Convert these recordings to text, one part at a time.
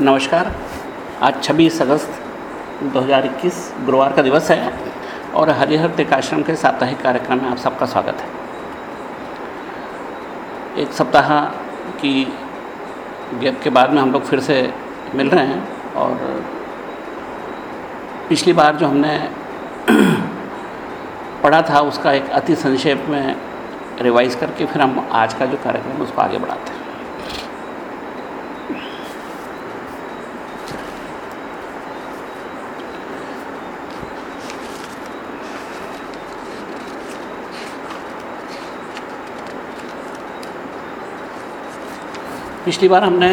नमस्कार। आज 26 अगस्त 2021 गुरुवार का दिवस है और हरिहर टेकाश्रम के साप्ताहिक कार्यक्रम में आप सबका स्वागत है। एक सप्ताह की गैप के बाद में हम लोग फिर से मिल रहे हैं और पिछली बार जो हमने पढ़ा था उसका एक अति संक्षेप में रिवाइज करके फिर हम आज का जो कार्यक्रम उसको आगे बढ़ाते हैं। पिछली बार हमने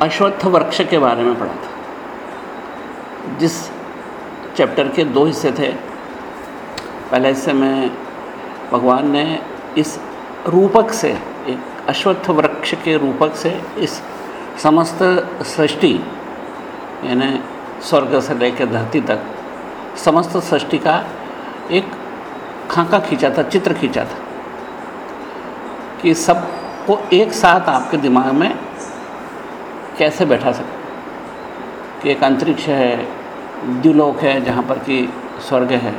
अश्वत्थ वृक्ष के बारे में पढ़ा था, जिस चैप्टर के दो हिस्से थे। पहले हिस्से में भगवान ने इस रूपक से, एक अश्वत्थ वृक्ष के रूपक से इस समस्त सृष्टि, यानी स्वर्ग से लेकर धरती तक, समस्त सृष्टि का एक खाका खींचा था, चित्र खींचा था। कि सबको एक साथ आपके दिमाग में कैसे बैठा सके? कि एक अंतरिक्ष है द्युलोक है, जहाँ पर कि स्वर्ग है,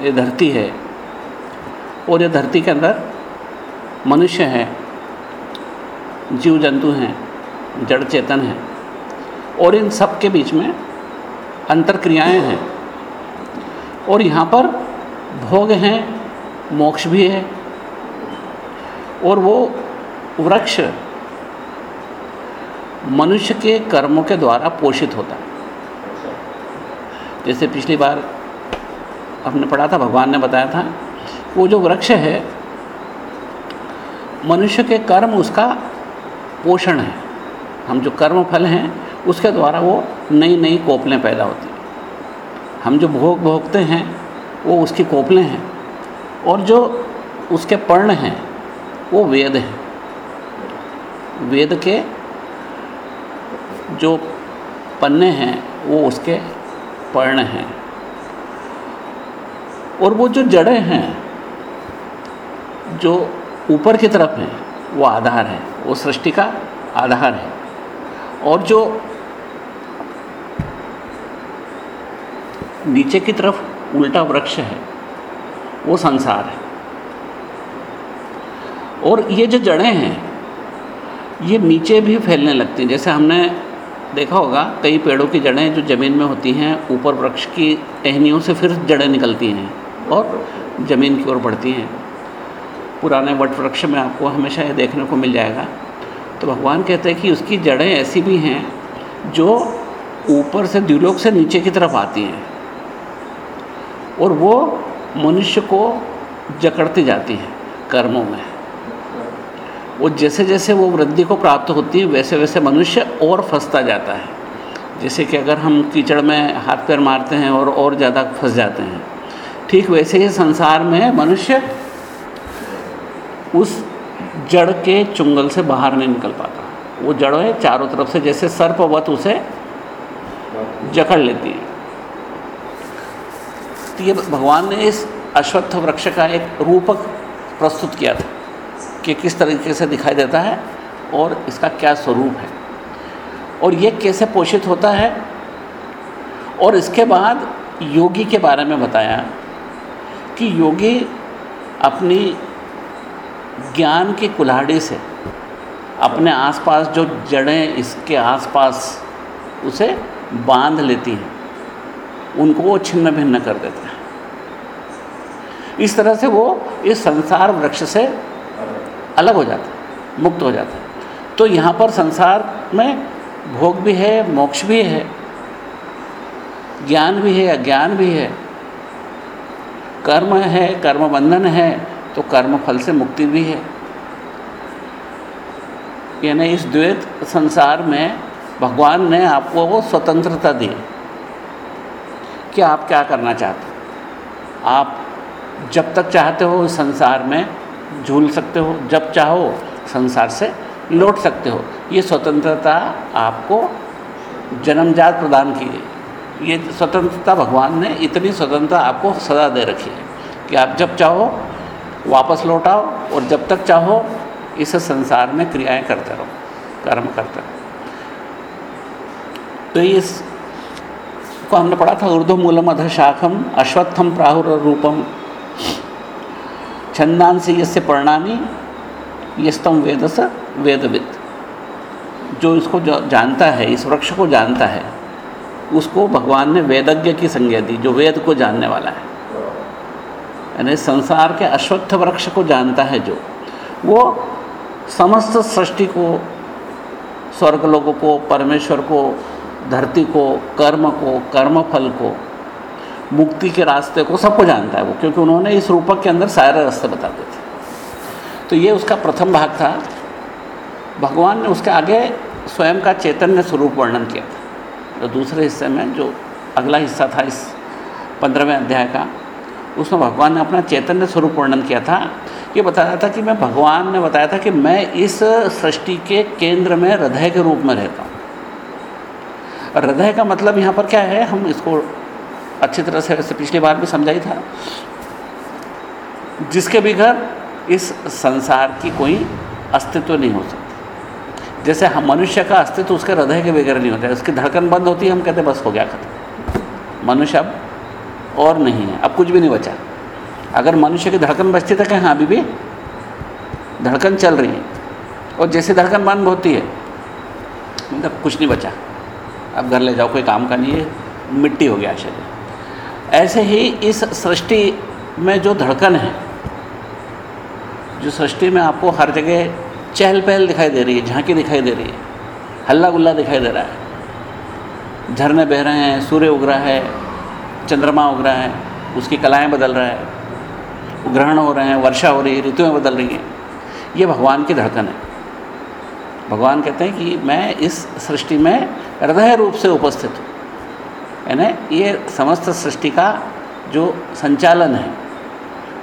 ये धरती है। और ये धरती के अंदर मनुष्य है जीव जंतु हैं जड़ चेतन हैं। और इन सब के बीच में अंतर क्रियाएँ हैं। और यहाँ पर भोग हैं, मोक्ष भी है और वो वृक्ष मनुष्य के कर्मों के द्वारा पोषित होता है। जैसे पिछली बार हमने पढ़ा था, भगवान ने बताया था, वो जो वृक्ष है, मनुष्य के कर्म उसका पोषण है। हम जो कर्म फल हैं, उसके द्वारा वो नई नई कोपलें पैदा होती हैं। हम जो भोग भोगते हैं, वो उसकी कोपलें हैं। और जो उसके पर्ण हैं वो वेद हैं। वेद के जो पन्ने हैं, वो उसके पर्ण हैं। और वो जो जड़ें हैं, जो ऊपर की तरफ़ हैं, वो आधार है। वो सृष्टि का आधार है। और जो नीचे की तरफ़ उल्टा वृक्ष है, वो संसार है। और ये जो जड़ें हैं, ये नीचे भी फैलने लगती हैं। जैसे हमने देखा होगा, कई पेड़ों की जड़ें जो ज़मीन में होती हैं, ऊपर वृक्ष की टहनियों से फिर जड़ें निकलती हैं और ज़मीन की ओर बढ़ती हैं। पुराने वट वृक्ष में आपको हमेशा ये देखने को मिल जाएगा। तो भगवान कहते हैं कि उसकी जड़ें ऐसी भी हैं, जो ऊपर से द्विलोक से नीचे की तरफ़ आती हैं और वो मनुष्य को जकड़ती जाती हैं कर्मों में। वो जैसे जैसे वो वृद्धि को प्राप्त होती है, वैसे वैसे मनुष्य और फंसता जाता है। जैसे कि अगर हम कीचड़ में हाथ पैर मारते हैं और और ज़्यादा फंस जाते हैं, ठीक वैसे ही संसार में मनुष्य उस जड़ के चुंगल से बाहर नहीं निकल पाता। वो जड़ है चारों तरफ़ से जैसे सर्पवत उसे जकड़ लेती है। तो ये भगवान ने इस अश्वत्थ वृक्ष का एक रूपक प्रस्तुत किया था। कि किस तरीके से दिखाई देता है और इसका क्या स्वरूप है। और ये कैसे पोषित होता है? और इसके बाद योगी के बारे में बताया कि योगी अपनी ज्ञान की कुल्हाड़ी से अपने आसपास जो जड़ें इसके आसपास उसे बाँध लेती हैं, उनको वो छिन्न भिन्न कर देते हैं। इस तरह से वो इस संसार वृक्ष से अलग हो जाता है, मुक्त हो जाता है। तो यहाँ पर संसार में भोग भी है, मोक्ष भी है, ज्ञान भी है, अज्ञान भी है, कर्म है कर्म बंधन है तो कर्म फल से मुक्ति भी है। यानी इस द्वैत संसार में भगवान ने आपको वो स्वतंत्रता दी। कि आप क्या करना चाहते हो? आप जब तक चाहते हो इस संसार में झूल सकते हो, जब चाहो संसार से लौट सकते हो। ये स्वतंत्रता आपको जन्मजात प्रदान की गई। ये स्वतंत्रता भगवान ने इतनी स्वतंत्रता आपको सदा दे रखी है कि आप जब चाहो वापस लौट आओ और जब तक चाहो इस संसार में क्रियाएँ करते रहो, कर्म करते रहो। तो इस को हमने पढ़ा था उर्दू मूलम अध शाखम अश्वत्थम प्राहुर रूपम छंदांसी यसे परिणामी यस्तम वेदस वेदविद जो इसको जानता है, इस वृक्ष को जानता है, उसको भगवान ने वेदज्ञ की संज्ञा दी, जो वेद को जानने वाला है। यानी संसार के अश्वत्थ वृक्ष को जानता है जो, वो समस्त सृष्टि को स्वर्ग लोगों को, परमेश्वर को, धरती को, कर्म को, कर्मफल को मुक्ति के रास्ते को सबको जानता है वो, क्योंकि उन्होंने इस रूपक के अंदर सारे रास्ते बता दिए थे। तो ये उसका प्रथम भाग था। भगवान ने उसके आगे स्वयं का चैतन्य स्वरूप वर्णन किया था। तो दूसरे हिस्से में, जो अगला हिस्सा था इस पंद्रहवें अध्याय का, उसमें भगवान ने अपना चैतन्य स्वरूप वर्णन किया था। ये बताया था कि मैं भगवान, ने बताया था कि मैं इस सृष्टि के केंद्र में हृदय के रूप में रहता हूँ। हृदय का मतलब यहाँ पर क्या है? हम इसको अच्छी तरह से पिछली बार भी समझाई था। जिसके बगैर इस संसार की कोई अस्तित्व नहीं हो सकती। जैसे हम मनुष्य का अस्तित्व उसके हृदय के बगैर नहीं होता है। उसकी धड़कन बंद होती है, हम कहते बस हो गया खत्म। मनुष्य अब और नहीं है। अब कुछ भी नहीं बचा। अगर मनुष्य की धड़कन बचती तो हाँ अभी भी? धड़कन चल रही है। और जैसे धड़कन बंद होती है मतलब कुछ नहीं बचा। अब घर ले जाओ, कोई काम का नहीं है। मिट्टी हो गया शरीर ऐसे ही इस सृष्टि में जो धड़कन है, जो सृष्टि में आपको हर जगह चहल पहल दिखाई दे रही है, झांकी दिखाई दे रही है, हल्ला गुल्ला दिखाई दे रहा है। झरने बह रहे हैं, सूर्य उग रहा है, चंद्रमा उग रहा है, उसकी कलाएँ बदल रहा है, ग्रहण हो रहे हैं, वर्षा हो रही है, ऋतुएँ बदल रही हैं। ये भगवान की धड़कन है। भगवान कहते हैं कि मैं इस सृष्टि में हृदय रूप से उपस्थित हूँ। यानी ये समस्त सृष्टि का जो संचालन है,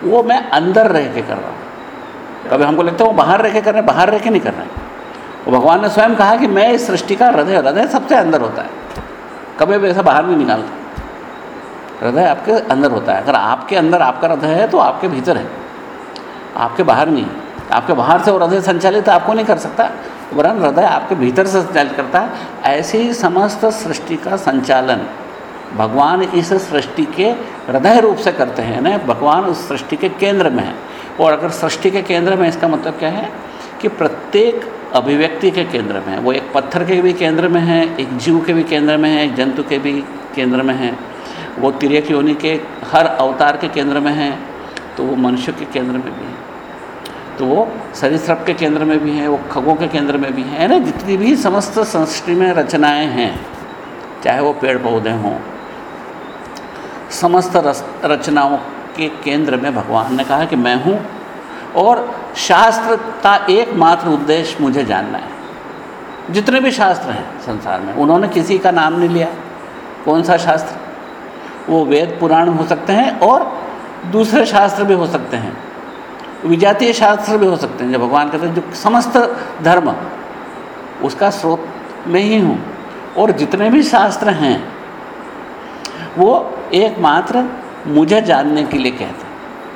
वो मैं अंदर रह के कर रहा हूँ। कभी हमको लगता है वो बाहर रह के कर रहे हैं, बाहर रह के नहीं कर रहे हैं। वो भगवान ने स्वयं कहा कि मैं इस सृष्टि का हृदय हृदय सबसे अंदर होता है। कभी भी ऐसा बाहर नहीं निकालता। हृदय आपके अंदर होता है। अगर आपके अंदर आपका हृदय है तो आपके भीतर है। आपके बाहर नहीं आपके बाहर से वो हृदय संचालित आपको नहीं कर सकता। वरन हृदय आपके भीतर से संचालित करता है। ऐसे ही समस्त सृष्टि का संचालन। भगवान इस सृष्टि के हृदय रूप से करते हैं ना भगवान उस सृष्टि के केंद्र में है। और अगर सृष्टि के केंद्र में, इसका मतलब क्या है कि प्रत्येक अभिव्यक्ति के केंद्र में है। वो एक पत्थर के भी केंद्र में है, एक जीव के भी केंद्र में है, एक जंतु के भी केंद्र में है। वो तिरक योनि के हर अवतार के केंद्र में है तो वो मनुष्य के केंद्र में भी है। तो वो सरीसृप के केंद्र में भी है, वो खगों के केंद्र में भी है ना जितनी भी समस्त संस्कृति में रचनाएँ हैं, चाहे वो पेड़ पौधे हों समस्त रचनाओं के केंद्र में भगवान ने कहा कि मैं हूँ और शास्त्र का एकमात्र उद्देश्य मुझे जानना है। जितने भी शास्त्र हैं संसार में, उन्होंने किसी का नाम नहीं लिया। कौन सा शास्त्र? वो वेद पुराण हो सकते हैं और दूसरे शास्त्र भी हो सकते हैं। विजातीय शास्त्र भी हो सकते हैं। जब भगवान कहते हैं, जो समस्त धर्म, उसका स्रोत में ही हूँ। और जितने भी शास्त्र हैं वो एकमात्र मुझे जानने के लिए कहते हैं।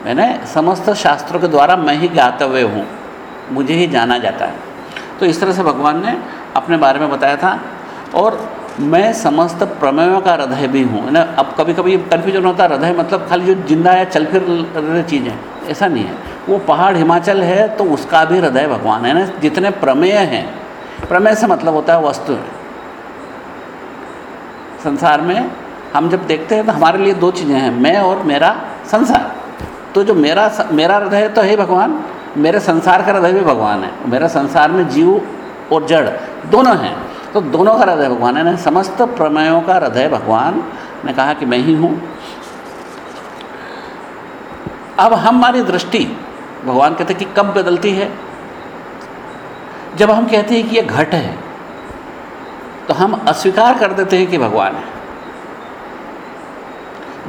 मैंने समस्त शास्त्रों के द्वारा मैं ही ज्ञातव्य हूँ, मुझे ही जाना जाता है। तो इस तरह से भगवान ने अपने बारे में बताया था और मैं समस्त प्रमेयों का हृदय भी हूँ। ना, अब कभी कभी कन्फ्यूज़न होता है, हृदय मतलब खाली जो ज़िंदा या चल फिर रहे चीज़ें ऐसा नहीं है। वो पहाड़ हिमाचल है तो उसका भी हृदय भगवान है ना, जितने प्रमेय हैं। प्रमेय से मतलब होता है वस्तु। संसार में हम जब देखते हैं तो हमारे लिए दो चीज़ें हैं, मैं और मेरा संसार। तो जो मेरा मेरा हृदय तो है भगवान, मेरे संसार का हृदय भी भगवान है। मेरे संसार में जीव और जड़ दोनों हैं तो दोनों का हृदय भगवान है। ना समस्त प्रमेयों का हृदय भगवान ने कहा कि मैं ही हूँ। अब हमारी दृष्टि, भगवान कहते कि कब बदलती है? जब हम कहते हैं कि ये घट है तो हम अस्वीकार कर देते हैं कि भगवान है।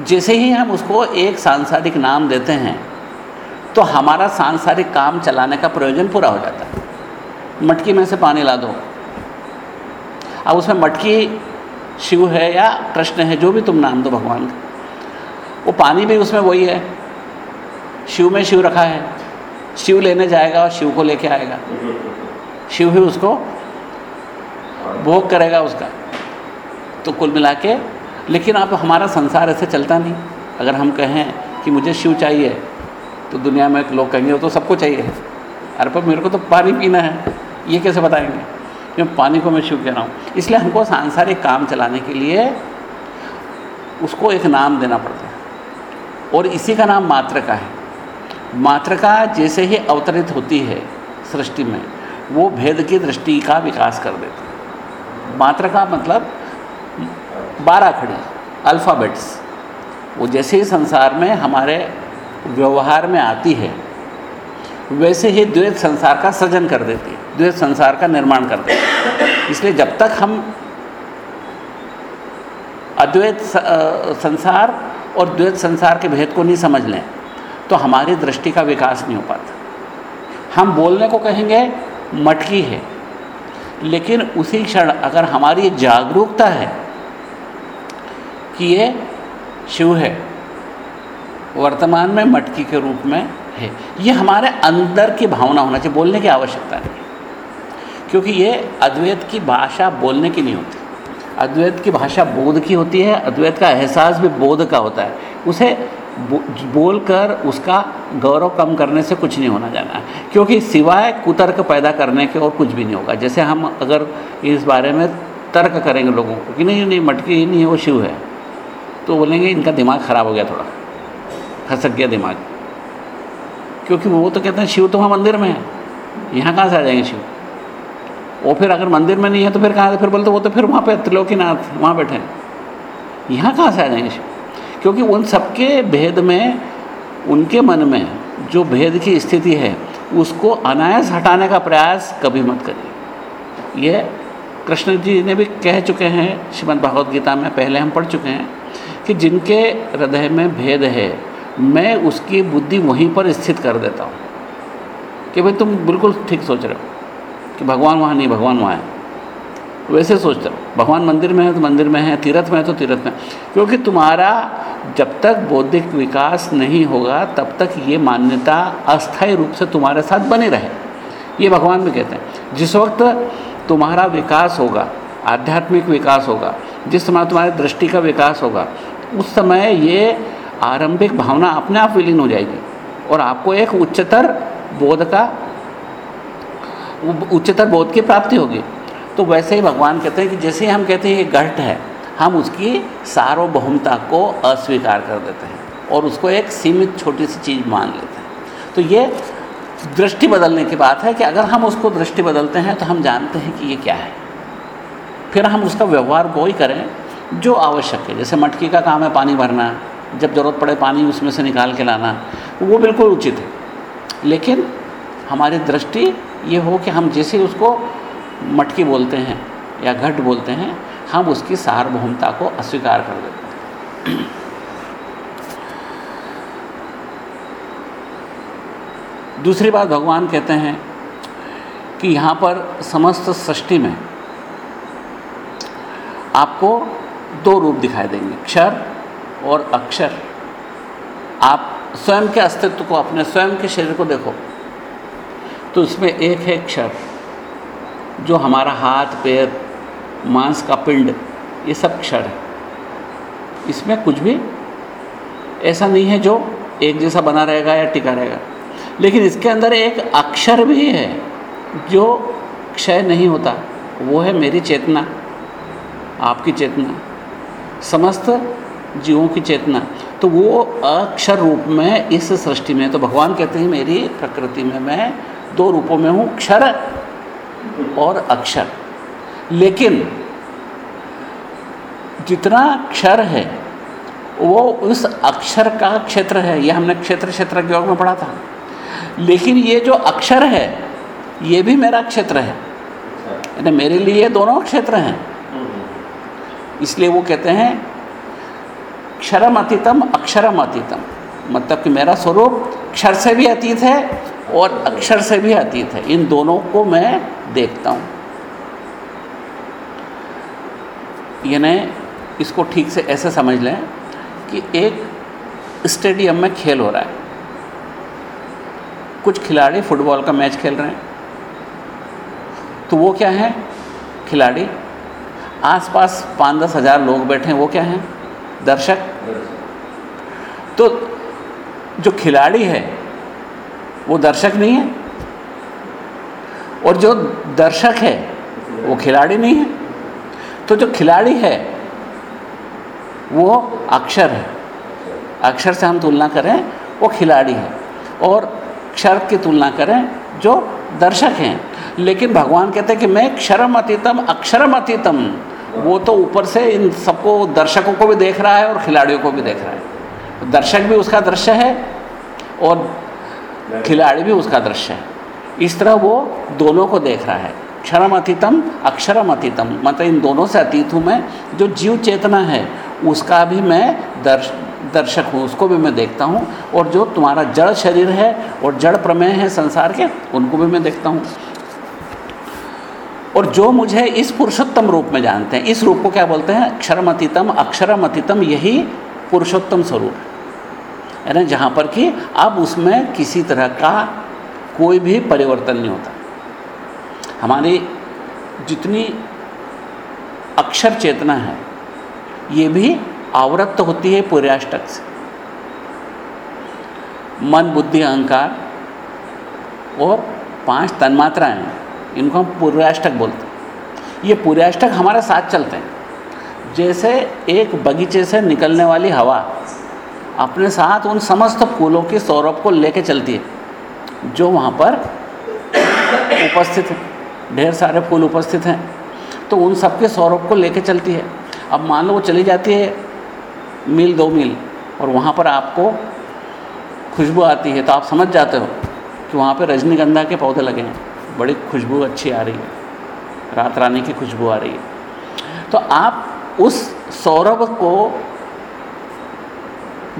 जैसे ही हम उसको एक सांसारिक नाम देते हैं तो हमारा सांसारिक काम चलाने का प्रयोजन पूरा हो जाता है। मटकी में से पानी ला दो। अब उसमें मटकी, शिव है या कृष्ण है, जो भी तुम नाम दो भगवान का, वो पानी भी उसमें वही है। शिव में शिव रखा है। शिव लेने जाएगा और शिव को लेके आएगा। शिव ही उसको भोग करेगा उसका। तो कुल मिला के लेकिन अब हमारा संसार ऐसे चलता नहीं। अगर हम कहें कि मुझे शिव चाहिए तो दुनिया में लोग कहेंगे, वो तो सबको चाहिए। अरे पर मेरे को तो पानी पीना है। ये कैसे बताएँगे? क्यों? पानी को मैं शिव कह रहा हूँ। इसलिए हमको सांसारिक काम चलाने के लिए उसको एक नाम देना पड़ता है। और इसी का नाम मात्रका है। मात्रका जैसे ही अवतरित होती है सृष्टि में, वो भेद की दृष्टि का विकास कर देती है। मात्रका मतलब बारह खड़ी अल्फ़ाबेट्स वो जैसे ही संसार में हमारे व्यवहार में आती है, वैसे ही द्वैत संसार का सृजन कर देती है, द्वैत संसार का निर्माण कर देती है। इसलिए जब तक हम अद्वैत संसार और द्वैत संसार के भेद को नहीं समझ लें तो हमारी दृष्टि का विकास नहीं हो पाता। हम बोलने को कहेंगे, मटकी है, लेकिन उसी क्षण अगर हमारी जागरूकता है कि ये शिव है। वर्तमान में मटकी के रूप में है। ये हमारे अंदर की भावना होना चाहिए, बोलने की आवश्यकता नहीं क्योंकि ये अद्वैत की भाषा बोलने की नहीं होती। अद्वैत की भाषा बोध की होती है, अद्वैत का एहसास भी बोध का होता है। उसे बोल कर उसका गौरव कम करने से कुछ नहीं होना जाना है। क्योंकि सिवाय कुतर्क पैदा करने के और कुछ भी नहीं होगा। जैसे हम अगर इस बारे में तर्क करेंगे लोगों को कि नहीं नहीं, मटकी ही नहीं है, वो शिव है। तो बोलेंगे, इनका दिमाग ख़राब हो गया थोड़ा। खसक गया दिमाग। क्योंकि वो तो कहते हैं, शिव तो वहाँ मंदिर में है। यहाँ कहाँ से आ जाएँगे शिव? वो फिर अगर मंदिर में नहीं है तो फिर कहाँ से? फिर बोलते, वो तो फिर वहाँ पे त्रिलोकीनाथ वहाँ बैठे हैं। यहाँ कहाँ से आ जाएँगे शिव? क्योंकि उन सबके भेद में, उनके मन में जो भेद की स्थिति है, उसको अनायास हटाने का प्रयास कभी मत करिए। ये कृष्ण जी ने भी कह चुके हैं, श्रीमद् भागवत गीता में, पहले हम पढ़ चुके हैं। कि जिनके हृदय में भेद है, मैं उसकी बुद्धि वहीं पर स्थित कर देता हूँ। कि भाई तुम बिल्कुल ठीक सोच रहे हो कि भगवान वहाँ नहीं, भगवान वहाँ है। वैसे सोचते हो, भगवान मंदिर में है तो मंदिर में है, तीर्थ में है तो तीर्थ में क्योंकि तुम्हारा जब तक बौद्धिक विकास नहीं होगा, तब तक ये मान्यता अस्थायी रूप से तुम्हारे साथ बनी रहे। ये भगवान भी कहते हैं, जिस वक्त तुम्हारा विकास होगा, आध्यात्मिक विकास होगा, जिस समय तुम्हारी दृष्टि का विकास होगा उस समय ये आरंभिक भावना अपने आप विलीन हो जाएगी। और आपको एक उच्चतर बोध का उच्चतर बोध की प्राप्ति होगी। तो वैसे ही भगवान कहते हैं कि जैसे हम कहते हैं ये घट है, हम उसकी सार्वभौमता को अस्वीकार कर देते हैं और उसको एक सीमित छोटी सी चीज़ मान लेते हैं। तो ये दृष्टि बदलने की बात है कि अगर हम उसको दृष्टि बदलते हैं तो हम जानते हैं कि ये क्या है। फिर हम उसका व्यवहार वो ही करें जो आवश्यक है, जैसे मटकी का काम है पानी भरना, जब ज़रूरत पड़े पानी उसमें से निकाल के लाना, वो बिल्कुल उचित है। लेकिन हमारी दृष्टि ये हो कि हम जैसे उसको मटकी बोलते हैं या घट बोलते हैं, हम उसकी सार्वभौमता को अस्वीकार कर देते हैं। दूसरी बात भगवान कहते हैं कि यहाँ पर समस्त सृष्टि में आपको दो रूप दिखाई देंगे, क्षर और अक्षर। आप स्वयं के अस्तित्व को, अपने स्वयं के शरीर को देखो तो इसमें एक है क्षर, जो हमारा हाथ, पैर, मांस का पिंड, ये सब क्षर है। इसमें कुछ भी ऐसा नहीं है जो एक जैसा बना रहेगा या टिका रहेगा। लेकिन इसके अंदर एक अक्षर भी है, जो क्षय नहीं होता, वो है मेरी चेतना, आपकी चेतना। समस्त जीवों की चेतना। तो वो अक्षर रूप में इस सृष्टि में तो भगवान कहते हैं मेरी प्रकृति में मैं दो रूपों में हूँ क्षर और अक्षर। लेकिन जितना क्षर है वो उस अक्षर का क्षेत्र है। ये हमने क्षेत्र क्षेत्र के योग में पढ़ा था। लेकिन ये जो अक्षर है ये भी मेरा क्षेत्र है। यानी मेरे लिए दोनों क्षेत्र हैं। इसलिए वो कहते हैं क्षरम अतीतम अक्षरम अतीतम मतलब कि मेरा स्वरूप क्षर से भी अतीत है और अक्षर से भी अतीत है। इन दोनों को मैं देखता हूँ। यानी इसको ठीक से ऐसे समझ लें कि एक स्टेडियम में खेल हो रहा है। कुछ खिलाड़ी फुटबॉल का मैच खेल रहे हैं। तो वो क्या है? खिलाड़ी आसपास पाँच दस हज़ार लोग बैठे हैं, वो क्या हैं? दर्शक। तो जो खिलाड़ी है, वो दर्शक नहीं है। और जो दर्शक है, वो खिलाड़ी नहीं है। तो जो खिलाड़ी है, वो अक्षर है। अक्षर से हम तुलना करें, वो खिलाड़ी है। और क्षर की तुलना करें, जो दर्शक हैं। लेकिन भगवान कहते हैं कि मैं क्षरम अतीतम अक्षरम अतीतम वो तो ऊपर से इन सबको दर्शकों को भी देख रहा है और खिलाड़ियों को भी देख रहा है। दर्शक भी उसका दृश्य है और खिलाड़ी भी उसका दृश्य है। इस तरह वो दोनों को देख रहा है। क्षरम अतीतम अक्षरम अतीतम मतलब इन दोनों से अतीत हूँ मैं। जो जीव चेतना है, उसका भी मैं दर्श, दर्शक हूँ, उसको भी मैं देखता हूँ। और जो तुम्हारा जड़ शरीर है और जड़ प्रमेय है संसार के, उनको भी मैं देखता हूँ। और जो मुझे इस पुरुषोत्तम रूप में जानते हैं, इस रूप को क्या बोलते हैं? अक्षरम अतीतम अक्षरम अतीतम यही पुरुषोत्तम स्वरूप। है ना? जहाँ पर कि अब उसमें किसी तरह का कोई भी परिवर्तन नहीं होता। हमारी जितनी अक्षर चेतना है, ये भी आवृत्त होती है पूर्याष्टक से। मन, बुद्धि, अहंकार और पाँच तन्मात्राएँ इनको हम पूर्वाष्टक बोलते हैं। ये पूर्वाष्टक हमारे साथ चलते हैं। जैसे एक बगीचे से निकलने वाली हवा अपने साथ उन समस्त फूलों की सौरभ को लेके चलती है, जो वहाँ पर उपस्थित है। ढेर सारे फूल उपस्थित हैं। तो उन सबके सौरभ को लेके चलती है। अब मान लो वो चली जाती है मील दो मील, और वहाँ पर आपको खुशबू आती है। तो आप समझ जाते हो कि वहाँ पर रजनीगंधा के पौधे लगे हैं। बड़ी खुशबू अच्छी आ रही है। रात रानी की खुशबू आ रही है। तो आप उस सौरभ को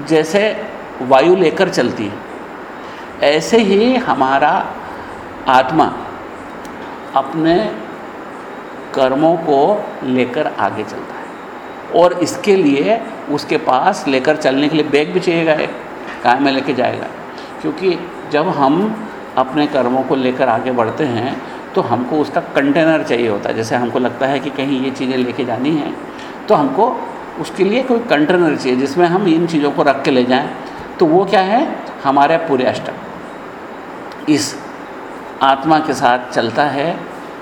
जैसे वायु लेकर चलती है, ऐसे ही हमारा आत्मा अपने कर्मों को लेकर आगे चलता है। और इसके लिए उसके पास लेकर चलने के लिए बैग भी चाहिएगा एक काय में लेके जाएगा। क्योंकि जब हम अपने कर्मों को लेकर आगे बढ़ते हैं तो हमको उसका कंटेनर चाहिए होता है। जैसे हमको लगता है कि कहीं ये चीज़ें लेके जानी हैं तो हमको उसके लिए कोई कंटेनर चाहिए जिसमें हम इन चीज़ों को रख के ले जाएँ। तो वो क्या है? हमारे पूरे अष्टक। इस आत्मा के साथ चलता है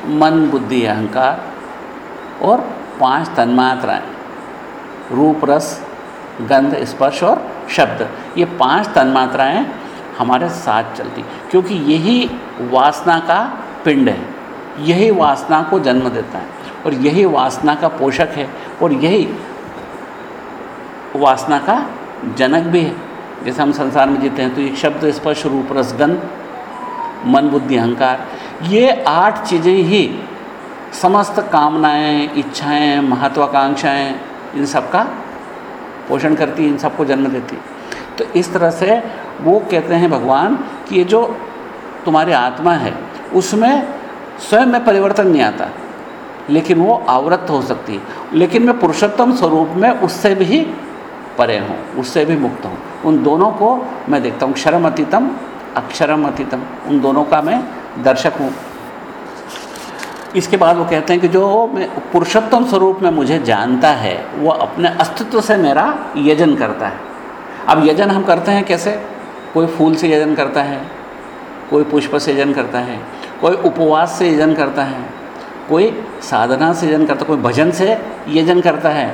मन, बुद्धि, अहंकार और पाँच तन्मात्राएँ। रूप, रस, गंध, स्पर्श और शब्द। ये पाँच तन्मात्राएँ हमारे साथ चलती। क्योंकि यही वासना का पिंड है। यही वासना को जन्म देता है। और यही वासना का पोषक है। और यही वासना का जनक भी है। जैसे हम संसार में जीते हैं तो एक शब्द स्पर्श रूप रसगंध मन बुद्धि अहंकार, ये आठ चीज़ें ही समस्त कामनाएँ, इच्छाएँ, महत्वाकांक्षाएँ, इन सब का पोषण करती इन सबको जन्म देती तो इस तरह से वो कहते हैं भगवान कि ये जो तुम्हारी आत्मा है, उसमें स्वयं में परिवर्तन नहीं आता, लेकिन वो आवृत्त हो सकती है। लेकिन मैं पुरुषोत्तम स्वरूप में उससे भी परे हूँ, उससे भी मुक्त हूँ। उन दोनों को मैं देखता हूँ क्षरम अतीतम अक्षरम अतीतम उन दोनों का मैं दर्शक हूँ। इसके बाद वो कहते हैं कि जो मैं पुरुषोत्तम स्वरूप में मुझे जानता है, वो अपने अस्तित्व से मेरा यजन करता है। अब यजन हम करते हैं कैसे? कोई फूल से यजन करता है, कोई पुष्प से यजन करता है, कोई उपवास से यजन करता है, कोई साधना से यजन करता है कोई भजन से यजन करता है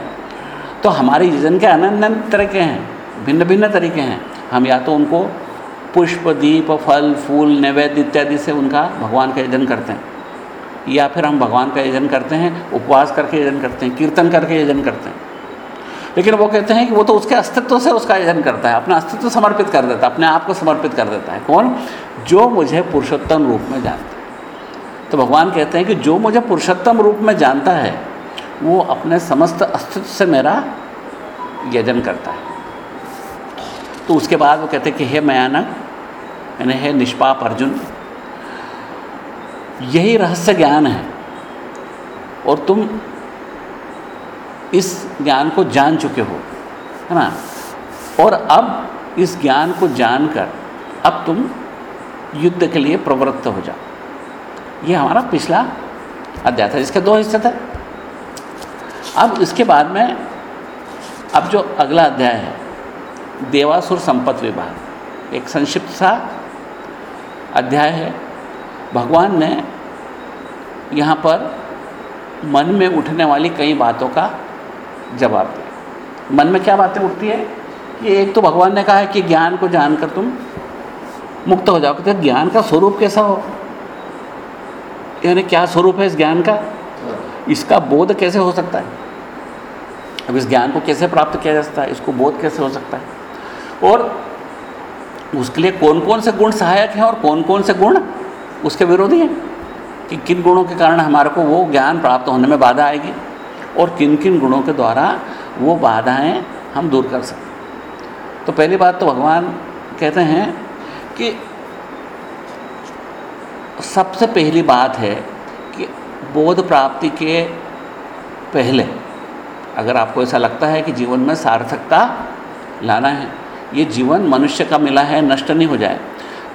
तो हमारे यजन के अनन्य तरीके हैं, भिन्न भिन्न तरीके हैं। हम या तो उनको पुष्प, दीप, फल, फूल, नैवेद्य इत्यादि से उनका भगवान का यजन करते हैं, या फिर हम भगवान का यजन करते हैं, उपवास करके यजन करते हैं, कीर्तन करके यजन करते हैं। लेकिन वो कहते हैं कि वो तो उसके अस्तित्व से उसका आयोजन करता है, अपना अस्तित्व समर्पित कर देता है, अपने आप को समर्पित कर देता है। कौन? जो मुझे पुरुषोत्तम रूप में जानता है। तो भगवान कहते हैं कि जो मुझे पुरुषोत्तम रूप में जानता है, वो अपने समस्त अस्तित्व से मेरा यजन करता है। तो उसके बाद वो कहते हैं कि, हे मयानक, यानी हे निष्पाप अर्जुन, यही रहस्य ज्ञान है और तुम इस ज्ञान को जान चुके हो, है ना? और अब इस ज्ञान को जानकर अब तुम युद्ध के लिए प्रवृत्त हो जाओ। ये हमारा पिछला अध्याय था जिसके दो हिस्से थे। अब इसके बाद में, अब जो अगला अध्याय है, देवासुर संपत्ति विभाग, एक संक्षिप्त सा अध्याय है। भगवान ने यहाँ पर मन में उठने वाली कई बातों का जवाब दिया। मन में क्या बातें उठती है? कि एक तो भगवान ने कहा है कि ज्ञान को जानकर तुम मुक्त हो जाओ। तो ज्ञान का स्वरूप कैसा हो? यानी क्या स्वरूप है इस ज्ञान का? इसका बोध कैसे हो सकता है? अब इस ज्ञान को कैसे प्राप्त किया जा सकता है? इसको बोध कैसे हो सकता है? और उसके लिए कौन कौन से गुण सहायक हैं और कौन कौन से गुण उसके विरोधी हैं? कि किन गुणों के कारण हमारे को वो ज्ञान प्राप्त होने में बाधा आएगी? और किन किन गुणों के द्वारा वो बाधाएँ हम दूर कर सकते तो पहली बात तो भगवान कहते हैं कि सबसे पहली बात है कि बोध प्राप्ति के पहले, अगर आपको ऐसा लगता है कि जीवन में सार्थकता लाना है, ये जीवन मनुष्य का मिला है, नष्ट नहीं हो जाए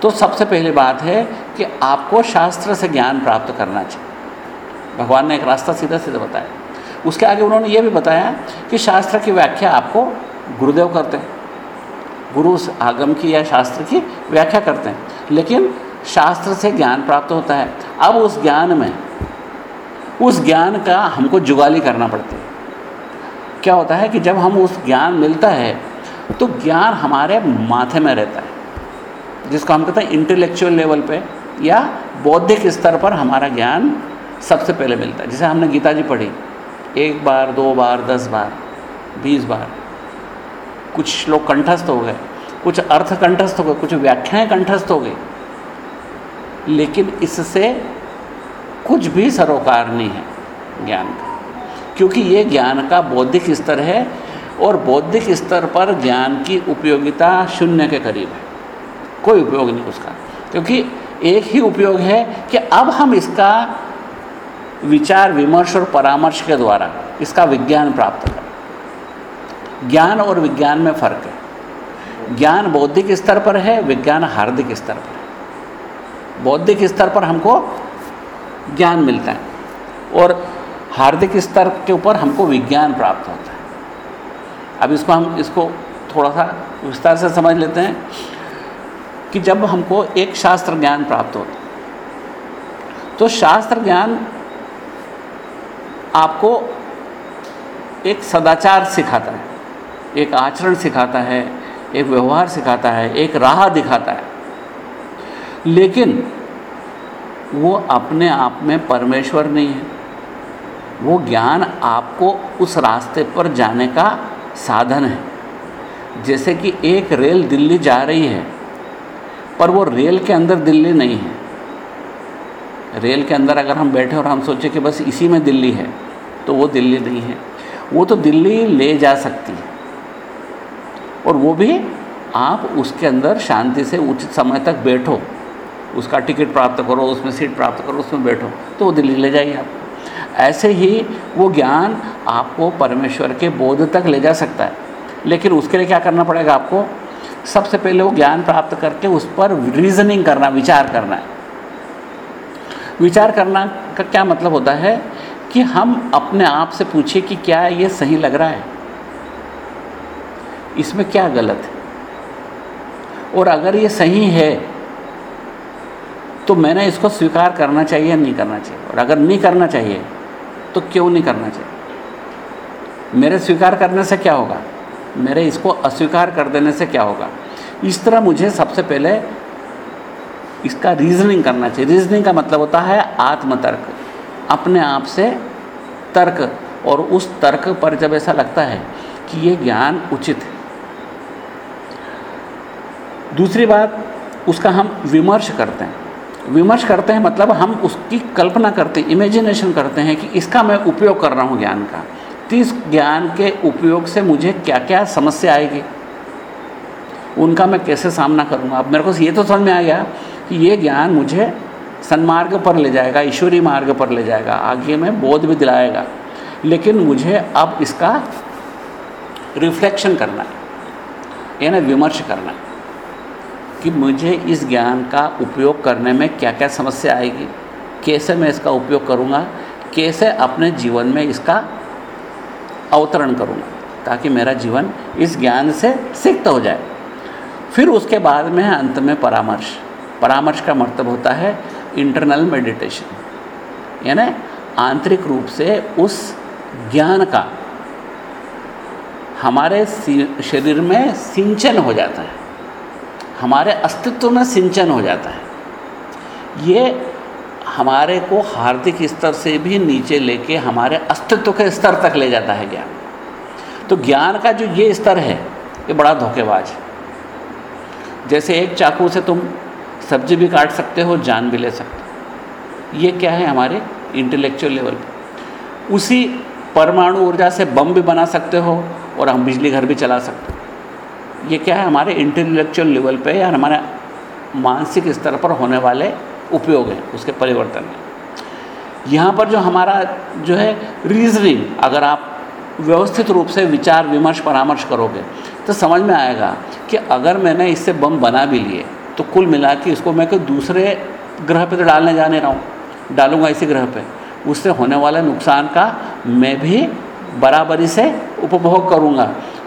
तो सबसे पहली बात है कि आपको शास्त्र से ज्ञान प्राप्त करना चाहिए। भगवान ने एक रास्ता सीधा सीधा बताया। उसके आगे उन्होंने ये भी बताया कि शास्त्र की व्याख्या आपको गुरुदेव करते हैं। गुरु आगम की या शास्त्र की व्याख्या करते हैं। लेकिन शास्त्र से ज्ञान प्राप्त होता है। अब उस ज्ञान में, उस ज्ञान का हमको जुगाली करना पड़ती है। क्या होता है कि जब हम उस ज्ञान मिलता है तो ज्ञान हमारे माथे में रहता है, जिसको हम कहते हैं इंटेलेक्चुअल लेवल पे, या बौद्धिक स्तर पर हमारा ज्ञान सबसे पहले मिलता है। जैसे हमने गीता जी पढ़ी एक बार, दो बार, दस बार, बीस बार। कुछ श्लोक कंठस्थ हो गए, कुछ अर्थ कंठस्थ हो गए, कुछ व्याख्याएँ कंठस्थ हो गई। लेकिन इससे कुछ भी सरोकार नहीं है ज्ञान का। क्योंकि ये ज्ञान का बौद्धिक स्तर है और बौद्धिक स्तर पर ज्ञान की उपयोगिता शून्य के करीब है। कोई उपयोग नहीं उसका। क्योंकि एक ही उपयोग है कि अब हम इसका विचार, विमर्श और परामर्श के द्वारा इसका विज्ञान प्राप्त करें। ज्ञान और विज्ञान में फ़र्क है। ज्ञान बौद्धिक स्तर पर है, विज्ञान हार्दिक स्तर पर है। बौद्धिक स्तर पर हमको ज्ञान मिलता है और हार्दिक स्तर के ऊपर हमको विज्ञान प्राप्त होता है। अब इसको हम, इसको थोड़ा सा विस्तार से समझ लेते हैं कि जब हमको एक शास्त्र ज्ञान प्राप्त होता तो शास्त्र ज्ञान आपको एक सदाचार सिखाता है, एक आचरण सिखाता है, एक व्यवहार सिखाता है, एक राह दिखाता है। लेकिन वो अपने आप में परमेश्वर नहीं है। वो ज्ञान आपको उस रास्ते पर जाने का साधन है। जैसे कि एक रेल दिल्ली जा रही है, पर वो रेल के अंदर दिल्ली नहीं है। रेल के अंदर अगर हम बैठे और हम सोचें कि बस इसी में दिल्ली है तो वो दिल्ली नहीं है। वो तो दिल्ली ले जा सकती है। और वो भी आप उसके अंदर शांति से उचित समय तक बैठो। उसका टिकट प्राप्त करो, उसमें सीट प्राप्त करो, उसमें बैठो। तो वो दिल्ली ले जाएगी आपको। ऐसे ही वो ज्ञान आपको परमेश्वर के बोध तक ले जा सकता है। लेकिन उसके लिए क्या करना पड़ेगा आपको? सबसे पहले वो ज्ञान प्राप्त करके उस पर रीजनिंग करना, विचार करना है। विचार करना का क्या मतलब होता है? कि हम अपने आप से पूछे कि क्या ये सही लग रहा है? इसमें क्या गलत है? और अगर ये सही है तो मैंने इसको स्वीकार करना चाहिए या नहीं करना चाहिए? और अगर नहीं करना चाहिए तो क्यों नहीं करना चाहिए? मेरे स्वीकार करने से क्या होगा? मेरे इसको अस्वीकार कर देने से क्या होगा? इस तरह मुझे सबसे पहले इसका रीजनिंग करना चाहिए। रीजनिंग का मतलब होता है आत्मतर्क। अपने आप से तर्क। और उस तर्क पर जब ऐसा लगता है कि ये ज्ञान उचित है। दूसरी बात, उसका हम विमर्श करते हैं। विमर्श करते हैं मतलब हम उसकी कल्पना करते हैं इमेजिनेशन करते हैं कि इसका मैं उपयोग कर रहा हूँ ज्ञान का। तो इस ज्ञान के उपयोग से मुझे क्या क्या समस्या आएगी? उनका मैं कैसे सामना करूँगा? अब मेरे को ये तो समझ में आ गया कि ये ज्ञान मुझे सन्मार्ग पर ले जाएगा ईश्वरी मार्ग पर ले जाएगा, आगे में बोध भी दिलाएगा। लेकिन मुझे अब इसका रिफ्लेक्शन करना है, यानी विमर्श करना है कि मुझे इस ज्ञान का उपयोग करने में क्या क्या समस्या आएगी, कैसे मैं इसका उपयोग करूँगा, कैसे अपने जीवन में इसका अवतरण करूँगा, ताकि मेरा जीवन इस ज्ञान से सिक्त हो जाए। फिर उसके बाद में अंत में परामर्श। परामर्श का मतलब होता है इंटरनल मेडिटेशन यानी आंतरिक रूप से उस ज्ञान का हमारे शरीर में सिंचन हो जाता है। हमारे अस्तित्व में सिंचन हो जाता है। ये हमारे को हार्दिक स्तर से भी नीचे लेके हमारे अस्तित्व के स्तर तक ले जाता है ज्ञान। तो ज्ञान का जो ये स्तर है, ये बड़ा धोखेबाज है। जैसे एक चाकू से तुम सब्ज़ी भी काट सकते हो, जान भी ले सकते हो। ये क्या है हमारे इंटेलेक्चुअल लेवल पर उसी परमाणु ऊर्जा से बम भी बना सकते हो और हम बिजली घर भी चला सकते हो। ये क्या है हमारे इंटेलेक्चुअल लेवल पे या हमारे मानसिक स्तर पर होने वाले उपयोग हैं, उसके परिवर्तन हैं। यहाँ पर जो हमारा जो है रीजनिंग अगर आप व्यवस्थित रूप से विचार विमर्श परामर्श करोगे तो समझ में आएगा कि अगर मैंने इससे बम बना भी लिए तो कुल मिला के इसको मैं दूसरे ग्रह पे तो डालने जाने रहा हूँ। डालूँगा इसी ग्रह पे। उससे होने वाले नुकसान का मैं भी बराबरी से उपभोग करूँगा।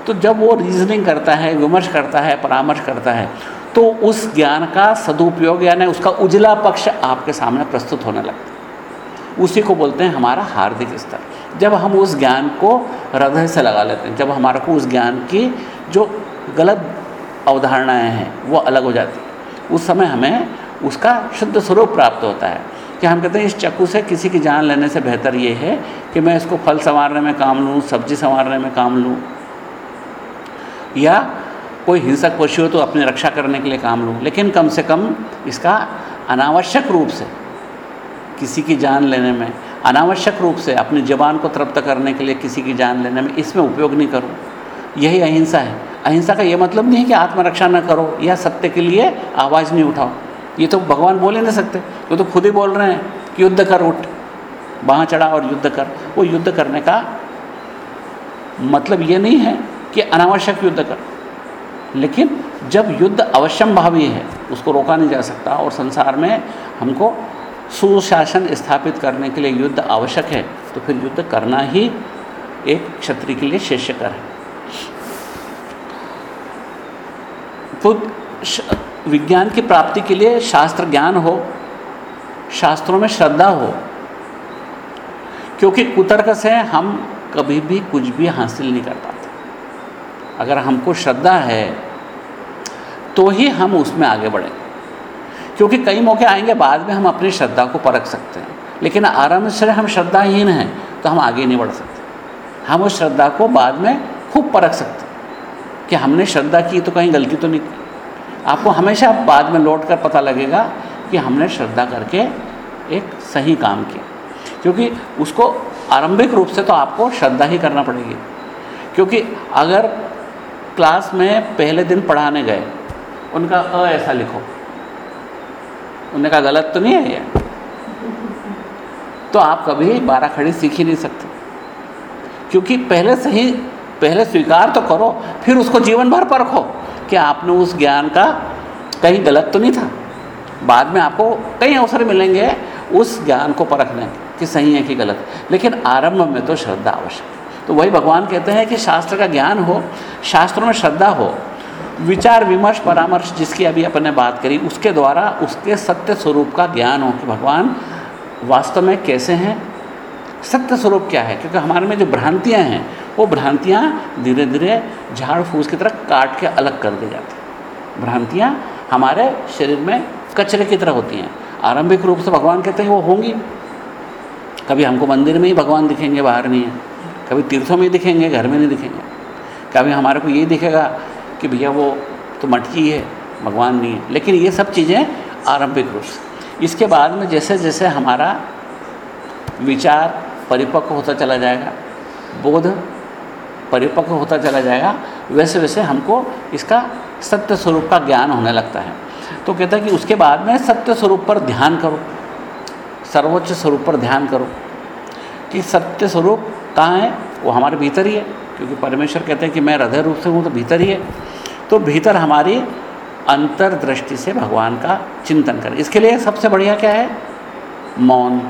तो जब वो रीजनिंग करता है, विमर्श करता है, परामर्श करता है तो उस ज्ञान का सदुपयोग यानी उसका उजला पक्ष आपके सामने प्रस्तुत होने लगता है। उसी को बोलते हैं हमारा हार्दिक स्तर। जब हम उस ज्ञान को हृदय से लगा लेते हैं, जब हमारे को उस ज्ञान की जो गलत अवधारणाएँ हैं, वो अलग हो जाती उस समय हमें उसका शुद्ध स्वरूप प्राप्त होता है। कि हम कहते हैं, इस चक्कू से किसी की जान लेने से बेहतर ये है कि मैं इसको फल संवारने में काम लूँ, सब्ज़ी संवारने में काम लूँ। या कोई हिंसक पशु हो तो अपनी रक्षा करने के लिए काम लूँ। लेकिन कम से कम इसका अनावश्यक रूप से, किसी की जान लेने में, अनावश्यक रूप से अपनी जबान को तृप्त करने के लिए किसी की जान लेने में इसमें उपयोग नहीं करूँ। यही अहिंसा है। अहिंसा का ये मतलब नहीं है कि आत्मरक्षा न करो या सत्य के लिए आवाज़ नहीं उठाओ। ये तो भगवान बोल ही नहीं सकते। वो तो खुद ही बोल रहे हैं कि युद्ध कर उठ। वहाँ चढ़ा और युद्ध कर। वो युद्ध करने का मतलब ये नहीं है कि अनावश्यक युद्ध कर। लेकिन जब युद्ध अवश्यम भावी है, उसको रोका नहीं जा सकता और संसार में हमको सुशासन स्थापित करने के लिए युद्ध आवश्यक है तो फिर युद्ध करना ही एक क्षत्रिय के लिए शिष्यकर है। तो विज्ञान की प्राप्ति के लिए शास्त्र ज्ञान हो, शास्त्रों में श्रद्धा हो, क्योंकि कुतर्क से हम कभी भी कुछ भी हासिल नहीं कर पाते। अगर हमको श्रद्धा है तो ही हम उसमें आगे बढ़ें। क्योंकि कई मौके आएँगे, बाद में हम अपनी श्रद्धा को परख सकते हैं। लेकिन आरंभ से हम श्रद्धाहीन हैं तो हम आगे नहीं बढ़ सकते। हम उस श्रद्धा को बाद में खूब परख सकते हैं। कि हमने श्रद्धा की तो कहीं गलती तो नहीं की। आपको हमेशा बाद में लौट कर पता लगेगा कि हमने श्रद्धा करके एक सही काम किया। क्योंकि उसको आरंभिक रूप से तो आपको श्रद्धा ही करना पड़ेगी। क्योंकि अगर क्लास में पहले दिन पढ़ाने गए, उनका अ ऐसा लिखो। उन्होंने कहा, गलत तो नहीं है ये। तो आप कभी बारह खड़ी सीख ही नहीं सकते। क्योंकि पहले सही पहले स्वीकार तो करो, फिर उसको जीवन भर परखो कि आपने उस ज्ञान का कहीं गलत तो नहीं था? बाद में आपको कई अवसर मिलेंगे उस ज्ञान को परखने कि सही है कि गलत। लेकिन आरंभ में तो श्रद्धा आवश्यक। तो वही भगवान कहते हैं कि शास्त्र का ज्ञान हो, शास्त्रों में श्रद्धा हो, विचार, विमर्श, परामर्श जिसकी अभी अपन ने बात करी, उसके द्वारा उसके सत्य स्वरूप का ज्ञान हो कि भगवान वास्तव में कैसे हैं सत्य स्वरूप क्या है? क्योंकि हमारे में जो भ्रांतियाँ हैं, वो भ्रांतियाँ धीरे धीरे झाड़ फूस की तरह काट के अलग कर दी जाती हैं। भ्रांतियाँ हमारे शरीर में कचरे की तरह होती हैं। आरंभिक रूप से भगवान कहते हैं वो होंगी। कभी हमको मंदिर में ही भगवान दिखेंगे, बाहर नहीं है। कभी तीर्थों में दिखेंगे, घर में नहीं दिखेंगे। कभी हमारे को यही दिखेगा कि भैया वो तो मटकी है, भगवान नहीं है। लेकिन ये सब चीज़ें आरंभिक रूप से। इसके बाद में जैसे जैसे हमारा विचार परिपक्व होता चला जाएगा, बोध परिपक्व होता चला जाएगा, वैसे वैसे हमको इसका सत्य स्वरूप का ज्ञान होने लगता है। तो कहता है कि उसके बाद में सत्य स्वरूप पर ध्यान करो, सर्वोच्च स्वरूप पर ध्यान करो, कि सत्य स्वरूप कहाँ है? वो हमारे भीतर ही है, क्योंकि परमेश्वर कहते हैं कि मैं हृदय रूप से हूँ तो भीतर ही है। तो भीतर हमारी अंतर्दृष्टि से भगवान का चिंतन करें। इसके लिए सबसे बढ़िया क्या है? मौन।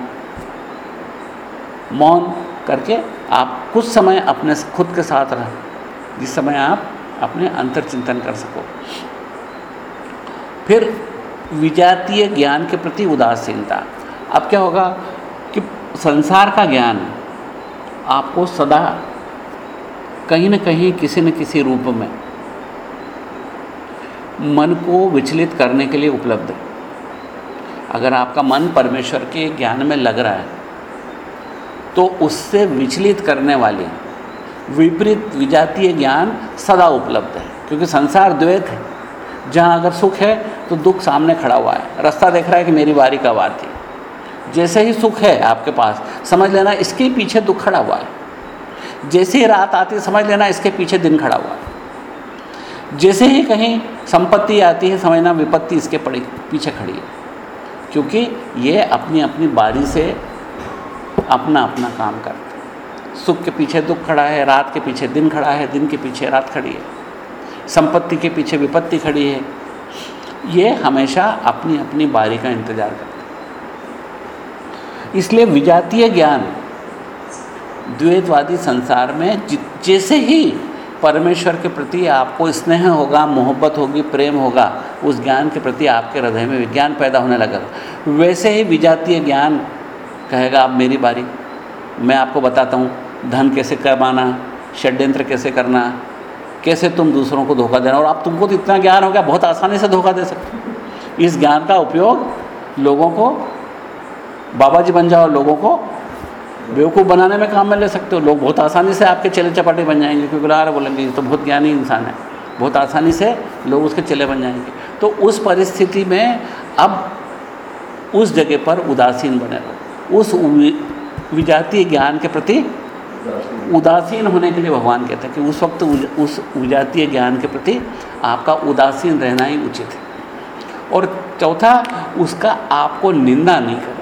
मौन करके आप कुछ समय अपने खुद के साथ रहें, जिस समय आप अपने अंतर चिंतन कर सको। फिर विजातीय ज्ञान के प्रति उदासीनता। अब क्या होगा कि संसार का ज्ञान आपको सदा कहीं न कहीं किसी न किसी रूप में मन को विचलित करने के लिए उपलब्ध है। अगर आपका मन परमेश्वर के ज्ञान में लग रहा है तो उससे विचलित करने वाली विपरीत विजातीय ज्ञान सदा उपलब्ध है, क्योंकि संसार द्वैत है। जहाँ अगर सुख है तो दुख सामने खड़ा हुआ है। रास्ता देख रहा है कि मेरी बारी कब आती जैसे ही सुख है आपके पास, समझ लेना इसके पीछे दुख खड़ा हुआ है। जैसे ही रात आती समझ लेना इसके पीछे दिन खड़ा हुआ है। जैसे ही कहीं संपत्ति आती है समझना विपत्ति इसके पीछे खड़ी है। क्योंकि ये अपनी अपनी बारी से अपना अपना काम करते हैं। सुख के पीछे दुख खड़ा है, रात के पीछे दिन खड़ा है, दिन के पीछे रात खड़ी है। संपत्ति के पीछे विपत्ति खड़ी है। ये हमेशा अपनी अपनी बारी का इंतज़ार करते इसलिए विजातीय ज्ञान, द्वैतवादी संसार में जैसे ही परमेश्वर के प्रति आपको स्नेह होगा, मोहब्बत होगी, प्रेम होगा, उस ज्ञान के प्रति आपके हृदय में विज्ञान पैदा होने लगेगा। वैसे ही विजातीय ज्ञान कहेगा अब मेरी बारी। मैं आपको बताता हूँ, धन कैसे कमाना, षड्यंत्र कैसे करना, कैसे तुम दूसरों को धोखा देना। और अब तुमको तो इतना ज्ञान हो गया, बहुत आसानी से धोखा दे सकते हो। इस ज्ञान का उपयोग लोगों को बाबा जी बन जाओ, लोगों को बेवकूफ़ बनाने में काम में ले सकते हो। लोग बहुत आसानी से आपके चले चपाटे बन जाएँगे, क्योंकि रहे बोलेंगे तो बहुत ज्ञानी इंसान है। बहुत आसानी से लोग उसके चले बन जाएँगे। तो उस परिस्थिति में अब उस जगह पर उदासीन बने रहो। उस विजातीय ज्ञान के प्रति उदासीन होने के लिए भगवान कहते हैं कि उस वक्त उस विजातीय ज्ञान के प्रति आपका उदासीन रहना ही उचित है। और चौथा, उसका आपको निंदा नहीं करें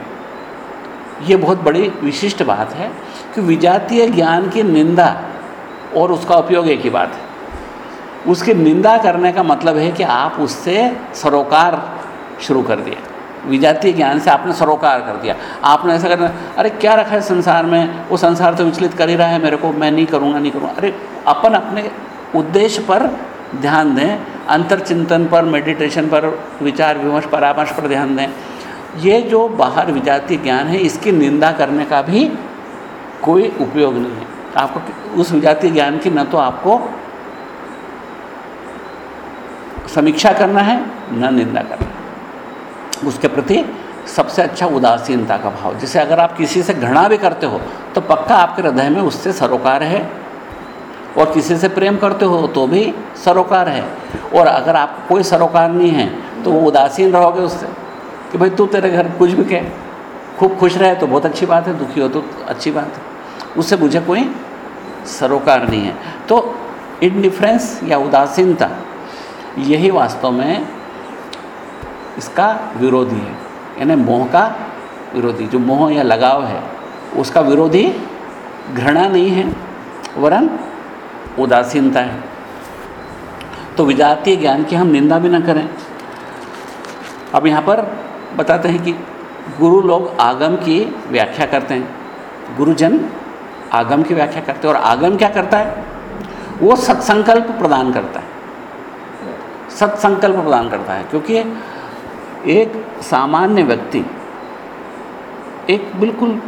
ये बहुत बड़ी विशिष्ट बात है कि विजातीय ज्ञान की निंदा और उसका उपयोग एक ही बात है। उसकी निंदा करने का मतलब है कि आप उससे सरोकार शुरू कर दिया विजातीय ज्ञान से आपने सरोकार कर दिया। आपने ऐसा करना, अरे क्या रखा है संसार में? वो संसार तो विचलित कर ही रहा है मेरे को, मैं नहीं करूँगा नहीं करूँगा। अरे अपन अपने उद्देश्य पर ध्यान दें अंतर चिंतन पर मेडिटेशन पर, विचार विमर्श, परामर्श पर ध्यान दें। ये जो बाहर विजातीय ज्ञान है, इसकी निंदा करने का भी कोई उपयोग नहीं है। आपको उस विजातीय ज्ञान की न तो आपको समीक्षा करना है, न निंदा करना उसके प्रति सबसे अच्छा उदासीनता का भाव। जैसे अगर आप किसी से घृणा भी करते हो तो पक्का आपके हृदय में उससे सरोकार है। और किसी से प्रेम करते हो तो भी सरोकार है। और अगर आपको कोई सरोकार नहीं है तो वो उदासीन रहोगे उससे कि भाई तू तेरे घर कुछ भी कहे। खूब खुश रहे तो बहुत अच्छी बात है, दुखी हो तो अच्छी बात है। उससे मुझे कोई सरोकार नहीं है। तो इनडिफरेंस या उदासीनता, यही वास्तव में इसका विरोधी है। यानी मोह का विरोधी, जो मोह या लगाव है, उसका विरोधी घृणा नहीं है, वरन उदासीनता है। तो विजातीय ज्ञान की हम निंदा भी ना करें। अब यहाँ पर बताते हैं कि गुरु लोग आगम की व्याख्या करते हैं। गुरुजन आगम की व्याख्या करते हैं और आगम क्या करता है? वो सत्संकल्प प्रदान करता है। सत्संकल्प प्रदान करता है, क्योंकि एक सामान्य व्यक्ति, एक बिल्कुल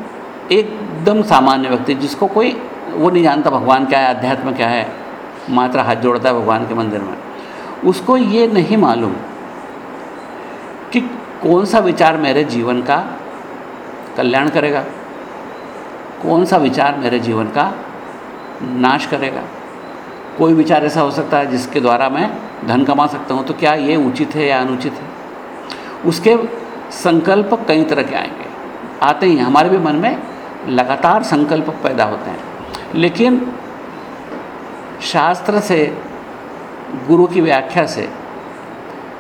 एकदम सामान्य व्यक्ति, जिसको कोई, वो नहीं जानता भगवान क्या है, अध्यात्म क्या है, मात्र हाथ जोड़ता है भगवान के मंदिर में। उसको ये नहीं मालूम कि कौन सा विचार मेरे जीवन का कल्याण करेगा, कौन सा विचार मेरे जीवन का नाश करेगा। कोई विचार ऐसा हो सकता है जिसके द्वारा मैं धन कमा सकता हूँ तो क्या ये उचित है या अनुचित है? उसके संकल्प कई तरह के आएँगे। आते ही हमारे भी मन में लगातार संकल्प पैदा होते हैं। लेकिन शास्त्र से, गुरु की व्याख्या से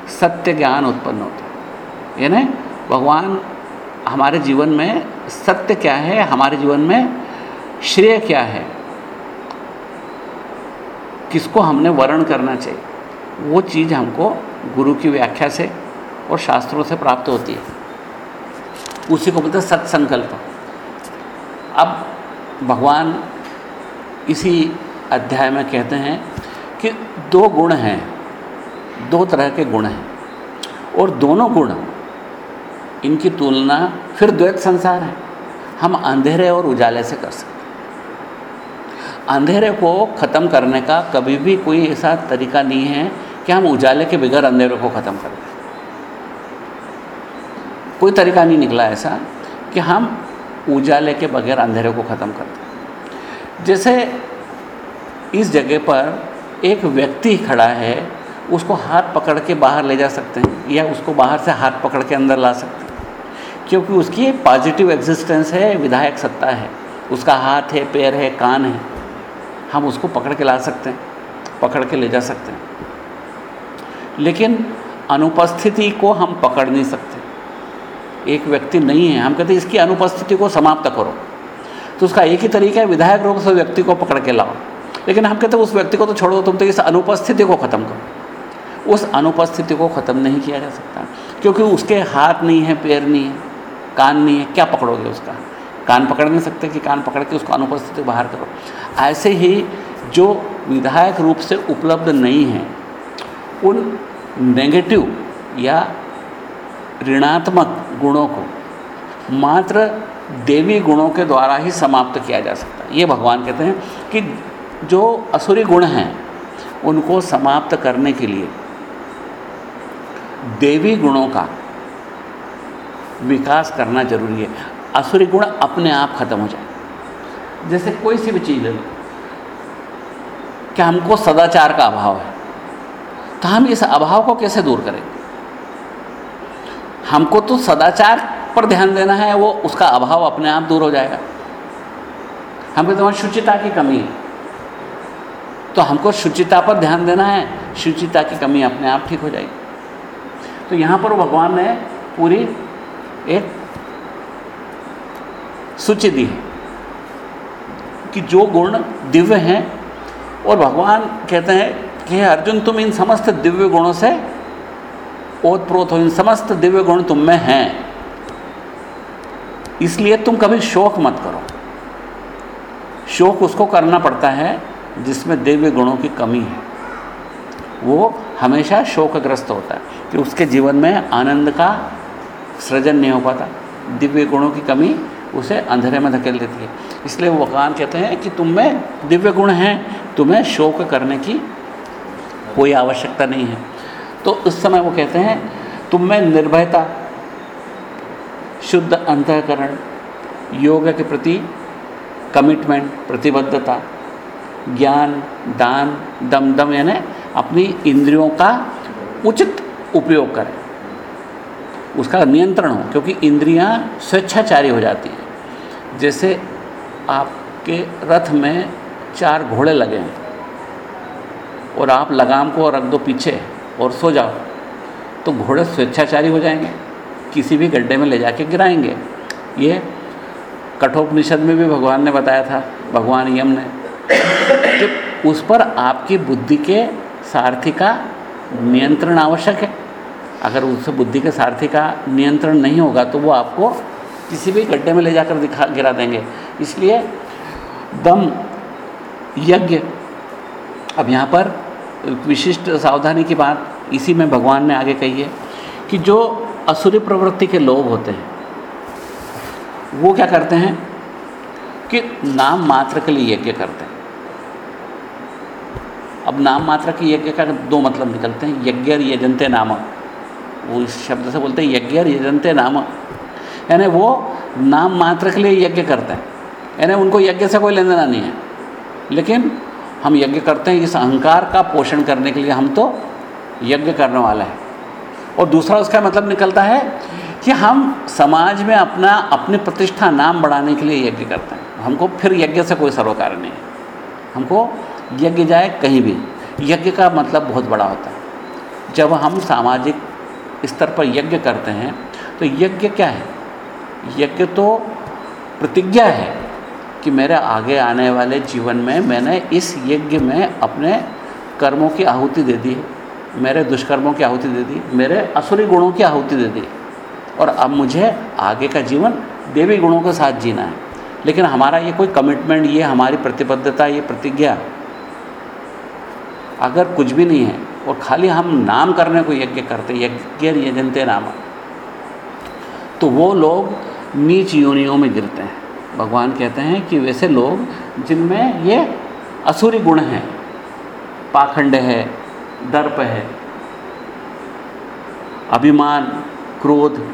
सत्य ज्ञान उत्पन्न होता है। यानी भगवान हमारे जीवन में सत्य क्या है, हमारे जीवन में श्रेय क्या है, किसको हमने वर्ण करना चाहिए, वो चीज़ हमको गुरु की व्याख्या से और शास्त्रों से प्राप्त होती है। उसी को बोलते हैं सत्संकल्प। अब भगवान इसी अध्याय में कहते हैं कि दो गुण हैं, दो तरह के गुण हैं और दोनों गुण, इनकी तुलना फिर द्वैत संसार है। हम अंधेरे और उजाले से कर सकते अंधेरे को ख़त्म करने का कभी भी कोई ऐसा तरीका नहीं है कि हम उजाले के बगैर अंधेरे को ख़त्म कर दें। कोई तरीका नहीं निकला ऐसा कि हम उजाले के बगैर अंधेरे को ख़त्म कर दें जैसे इस जगह पर एक व्यक्ति खड़ा है, उसको हाथ पकड़ के बाहर ले जा सकते हैं या उसको बाहर से हाथ पकड़ के अंदर ला सकते हैं। क्योंकि उसकी पॉजिटिव एग्जिस्टेंस है, विधायक सत्ता है। उसका हाथ है, पैर है, कान है। हम उसको पकड़ के ला सकते हैं, पकड़ के ले जा सकते हैं। लेकिन अनुपस्थिति को हम पकड़ नहीं सकते। एक व्यक्ति नहीं है, हम कहते हैं इसकी अनुपस्थिति को समाप्त करो। तो उसका एक ही तरीका है, विधायक रूप से व्यक्ति को पकड़ के लाओ। लेकिन हम कहते हैं उस व्यक्ति को तो छोड़ो, तुम तो इस अनुपस्थिति को ख़त्म करो। उस अनुपस्थिति को ख़त्म नहीं किया जा सकता, क्योंकि उसके हाथ नहीं है, पैर नहीं है, कान नहीं है, क्या पकड़ोगे उसका? कान पकड़ नहीं सकते कि कान पकड़ के उसको अनुपस्थिति बाहर करो। ऐसे ही जो विधायक रूप से उपलब्ध नहीं है, उन नेगेटिव या ऋणात्मक गुणों को, मात्र देवी गुणों के द्वारा ही समाप्त किया जा सकता है। ये भगवान कहते हैं कि जो असुरी गुण हैं, उनको समाप्त करने के लिए देवी गुणों का विकास करना ज़रूरी है। असुरी गुण अपने आप खत्म हो जाए। जैसे कोई सी भी चीज़ है, क्या हमको सदाचार का अभाव है तो हम इस अभाव को कैसे दूर करेंगे? हमको तो सदाचार पर ध्यान देना है, वो उसका अभाव अपने आप दूर हो जाएगा। हमको तो वहाँ शुचिता की कमी है। तो हमको शुचिता पर ध्यान देना है, शुचिता की कमी अपने आप ठीक हो जाएगी। तो यहाँ पर भगवान ने पूरी एक सूची दी है कि जो गुण दिव्य हैं, और भगवान कहते हैं कि अर्जुन, तुम इन समस्त दिव्य गुणों से ओतप्रोत हो, इन समस्त दिव्य गुण तुम में हैं। इसलिए तुम कभी शोक मत करो। शोक उसको करना पड़ता है जिसमें दिव्य गुणों की कमी है। वो हमेशा शोकग्रस्त होता है कि उसके जीवन में आनंद का सृजन नहीं हो पाता। दिव्य गुणों की कमी उसे अंधेरे में धकेल देती है। इसलिए वो भगवान कहते हैं कि तुम में दिव्य गुण हैं, तुम्हें शोक करने की कोई आवश्यकता नहीं है। तो उस समय वो कहते हैं, तुम में निर्भयता, शुद्ध अंतकरण, योग के प्रति कमिटमेंट प्रतिबद्धता, ज्ञान, दान, दम दम, यानी अपनी इंद्रियों का उचित उपयोग करें। उसका नियंत्रण हो, क्योंकि इंद्रियाँ स्वेच्छाचारी हो जाती हैं। जैसे आपके रथ में चार घोड़े लगे हैं, और आप लगाम को रख दो पीछे और सो जाओ। तो घोड़े स्वेच्छाचारी हो जाएँगे, किसी भी गड्ढे में ले जाके गिराएँगे। ये कठोपनिषद में भी भगवान ने बताया था, भगवान यम ने। जब उस पर आपकी बुद्धि के सारथी का नियंत्रण आवश्यक है। अगर उस बुद्धि के सारथी का नियंत्रण नहीं होगा तो वो आपको किसी भी गड्ढे में ले जाकर दिखा, गिरा देंगे। इसलिए दम यज्ञ, अब यहाँ पर विशिष्ट सावधानी की बात इसी में भगवान ने आगे कही है कि जो असुरी प्रवृत्ति के लोग होते हैं, वो क्या करते हैं कि नाम मात्र के लिए यज्ञ करते हैं। अब नाम मात्र के यज्ञ का दो मतलब निकलते हैं, यज्ञ और यजंते नाम। वो इस शब्द से बोलते हैं यज्ञ और यजंते नाम। यानी वो नाम मात्र के लिए यज्ञ करते हैं। यानी उनको यज्ञ से कोई लेना नहीं है। लेकिन हम यज्ञ करते हैं, इस अहंकार का पोषण करने के लिए हम तो यज्ञ करने वाले हैं। और दूसरा उसका मतलब निकलता है कि हम समाज में अपना, अपनी प्रतिष्ठा नाम बढ़ाने के लिए यज्ञ करते हैं। हमको फिर यज्ञ से कोई सरोकार नहीं है। हमको यज्ञ जाए कहीं भी। यज्ञ का मतलब बहुत बड़ा होता है। जब हम सामाजिक स्तर पर यज्ञ करते हैं तो यज्ञ क्या है? यज्ञ तो प्रतिज्ञा है। कि मेरे आगे आने वाले जीवन में मैंने इस यज्ञ में अपने कर्मों की आहुति दे दी, मेरे दुष्कर्मों की आहुति दे दी, मेरे असुरी गुणों की आहुति दे दी। और अब मुझे आगे का जीवन देवी गुणों के साथ जीना है। लेकिन हमारा ये कोई कमिटमेंट ये हमारी प्रतिबद्धता, ये प्रतिज्ञा, अगर कुछ भी नहीं है, और खाली हम नाम करने को यज्ञ करते, यज्ञ यजनते नाम तो वो लोग नीच योनियों में गिरते हैं। भगवान कहते हैं कि वैसे लोग, जिनमें ये असुरी गुण हैं, पाखंड है, दर्प है, अभिमान, क्रोध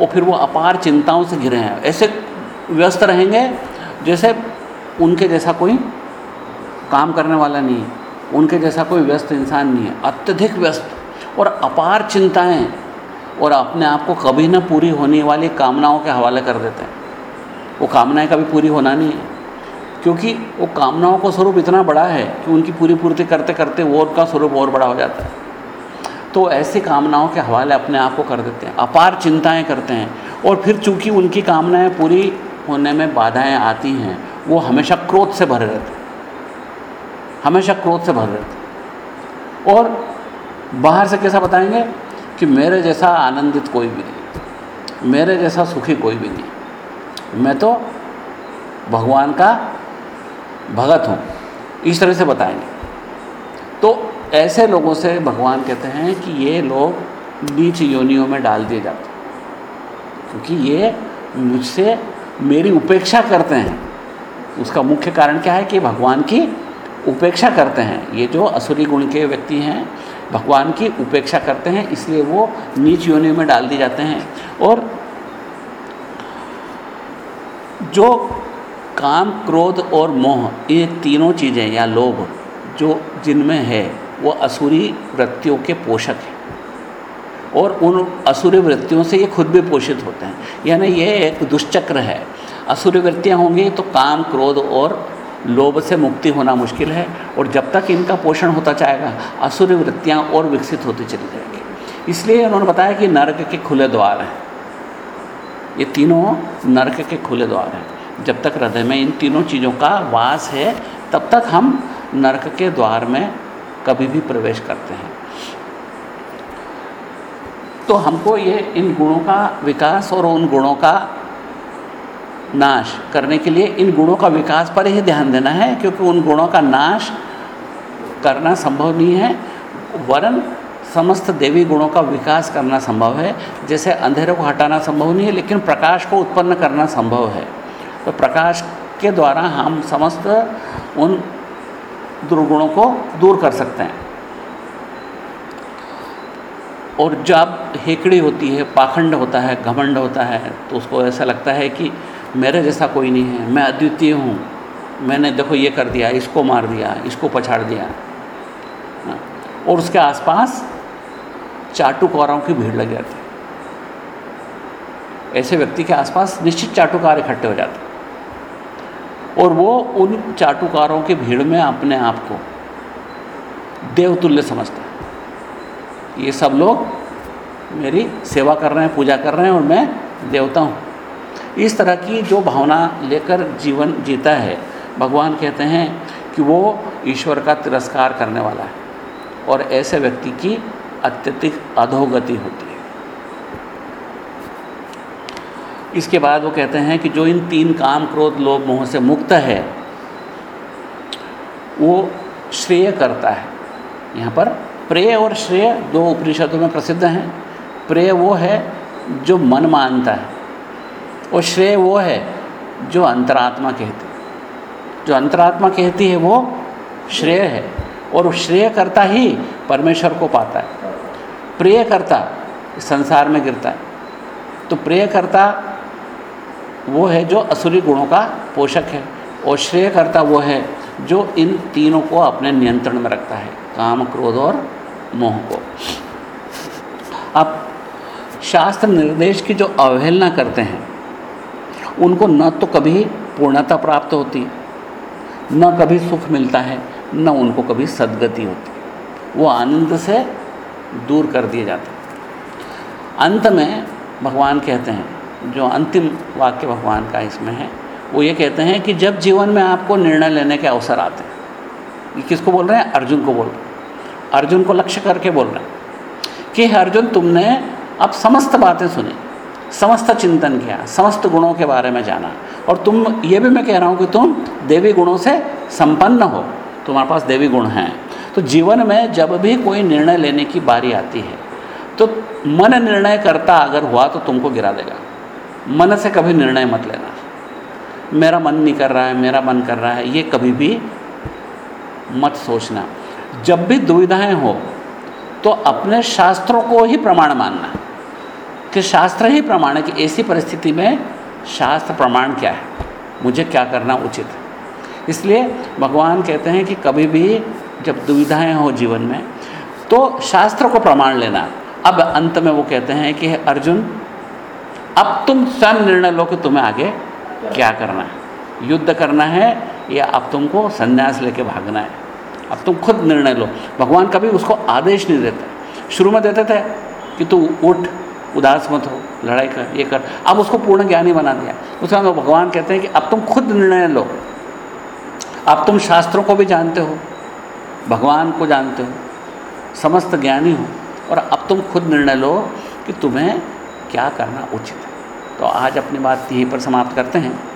और फिर वो अपार चिंताओं से घिरे हैं। ऐसे व्यस्त रहेंगे, जैसे उनके जैसा कोई काम करने वाला नहीं है, उनके जैसा कोई व्यस्त इंसान नहीं है, अत्यधिक व्यस्त। और अपार चिंताएँ और अपने आप को कभी ना पूरी होने वाली कामनाओं के हवाले कर देते हैं। वो कामनाएँ कभी पूरी होना नहीं है। क्योंकि वो कामनाओं का स्वरूप इतना बड़ा है कि उनकी पूरी पूर्ति करते करते वो उनका स्वरूप और बड़ा हो जाता है। तो ऐसी कामनाओं के हवाले अपने आप को कर देते हैं, अपार चिंताएँ करते हैं और फिर चूँकि उनकी कामनाएँ पूरी होने में बाधाएँ आती हैं, वो हमेशा क्रोध से भरे रहते हैं। हमेशा क्रोध से भरे रहते और बाहर से कैसा बताएँगे कि मेरे जैसा आनंदित कोई भी नहीं, मेरे जैसा सुखी कोई भी नहीं। मैं तो भगवान का भगत हूँ। इस तरह से बताएँगे। तो ऐसे लोगों से भगवान कहते हैं कि ये लोग नीच योनियों में डाल दिए जाते हैं। क्योंकि ये मुझसे मेरी उपेक्षा करते हैं। उसका मुख्य कारण क्या है कि भगवान की उपेक्षा करते हैं। ये जो असुरी गुण के व्यक्ति हैं, भगवान की उपेक्षा करते हैं, इसलिए वो नीच योनियों में डाल दिए जाते हैं। और जो काम, क्रोध और मोह, ये तीनों चीज़ें या लोभ जो जिनमें है, वो असुरी वृत्तियों के पोषक हैं। और उन असुरी वृत्तियों से ये खुद भी पोषित होते हैं। यानी ये एक दुष्चक्र है। असुरी वृत्तियाँ होंगी तो काम, क्रोध और लोभ से मुक्ति होना मुश्किल है और जब तक इनका पोषण होता जाएगा, असुरी वृत्तियाँ और विकसित होती चली जाएँगी। इसलिए उन्होंने बताया कि नर्क के खुले द्वार हैं। ये तीनों नरक के खुले द्वार हैं। जब तक हृदय में इन तीनों चीज़ों का वास है, तब तक हम नरक के द्वार में कभी भी प्रवेश करते हैं। तो हमको ये इन गुणों का विकास और उन गुणों का नाश करने के लिए इन गुणों का विकास पर ही ध्यान देना है, क्योंकि उन गुणों का नाश करना संभव नहीं है। वरन समस्त देवी गुणों का विकास करना संभव है। जैसे अंधेरे को हटाना संभव नहीं है लेकिन प्रकाश को उत्पन्न करना संभव है। तो प्रकाश के द्वारा हम समस्त उन दुर्गुणों को दूर कर सकते हैं। और जब हेकड़ी होती है पाखंड होता है घमंड होता है तो उसको ऐसा लगता है कि मेरे जैसा कोई नहीं है मैं अद्वितीय हूँ। मैंने देखो ये कर दिया इसको मार दिया इसको पछाड़ दिया। हाँ, और उसके आसपास चाटुकारों की भीड़ लग जाती है। ऐसे व्यक्ति के आसपास निश्चित चाटुकार इकट्ठे हो जाते और वो उन चाटुकारों की भीड़ में अपने आप को देवतुल्य समझता है। ये सब लोग मेरी सेवा कर रहे हैं, पूजा कर रहे हैं और मैं देवता हूँ। इस तरह की जो भावना लेकर जीवन जीता है, भगवान कहते हैं कि वो ईश्वर का तिरस्कार करने वाला है। और ऐसे व्यक्ति की अत्यधिक अधोगति होती है। इसके बाद वो कहते हैं कि जो इन तीन काम क्रोध लोभ मोह से मुक्त है, वो श्रेय करता है। यहाँ पर प्रेय और श्रेय दो उपनिषदों में प्रसिद्ध हैं। प्रेय वो है जो मन मानता है और श्रेय वो है जो अंतरात्मा कहती जो अंतरात्मा कहती है वो श्रेय है और श्रेय करता ही परमेश्वर को पाता है। प्रिय करता संसार में गिरता है। तो प्रिय करता वो है जो असुरी गुणों का पोषक है और श्रेय करता वो है जो इन तीनों को अपने नियंत्रण में रखता है, काम, क्रोध और मोह को। अब शास्त्र निर्देश की जो अवहेलना करते हैं, उनको न तो कभी पूर्णता प्राप्त होती, न कभी सुख मिलता है, न उनको कभी सदगति होती। वो आनंद से दूर कर दिए जाते अंत में भगवान कहते हैं, जो अंतिम वाक्य भगवान का इसमें है, वो ये कहते हैं कि जब जीवन में आपको निर्णय लेने के अवसर आते हैं, ये किसको बोल रहे हैं? अर्जुन को बोल रहे हैं। अर्जुन को लक्ष्य करके बोल रहे हैं कि अर्जुन, तुमने अब समस्त बातें सुनी, समस्त चिंतन किया, समस्त गुणों के बारे में जाना, और तुम ये भी मैं कह रहा हूँ कि तुम देवी गुणों से संपन्न हो, तुम्हारे पास देवी गुण हैं तो जीवन में जब भी कोई निर्णय लेने की बारी आती है तो मन निर्णय करता अगर हुआ तो तुमको गिरा देगा। मन से कभी निर्णय मत लेना। मेरा मन नहीं कर रहा है, मेरा मन कर रहा है, ये कभी भी मत सोचना। जब भी दुविधाएँ हो तो अपने शास्त्रों को ही प्रमाण मानना। कि शास्त्र ही प्रमाण है कि ऐसी परिस्थिति में शास्त्र प्रमाण क्या है? मुझे क्या करना उचित? है इसलिए भगवान कहते हैं कि कभी भी जब दुविधाएँ हो जीवन में तो शास्त्र को प्रमाण लेना। अब अंत में वो कहते हैं कि अर्जुन, अब तुम स्वयं निर्णय लो कि तुम्हें आगे क्या करना है। युद्ध करना है या अब तुमको संन्यास लेके भागना है। अब तुम खुद निर्णय लो। भगवान कभी उसको आदेश नहीं देते। शुरू में देते थे कि तू उठ, उदास मत हो, लड़ाई कर, ये कर। अब उसको पूर्ण ज्ञानी बना दिया। उसका तो भगवान कहते हैं कि अब तुम खुद निर्णय लो। अब तुम शास्त्रों को भी जानते हो। भगवान को जानते हो, समस्त ज्ञानी हो, और अब तुम खुद निर्णय लो कि तुम्हें क्या करना उचित है। तो आज अपनी बात यहीं पर समाप्त करते हैं।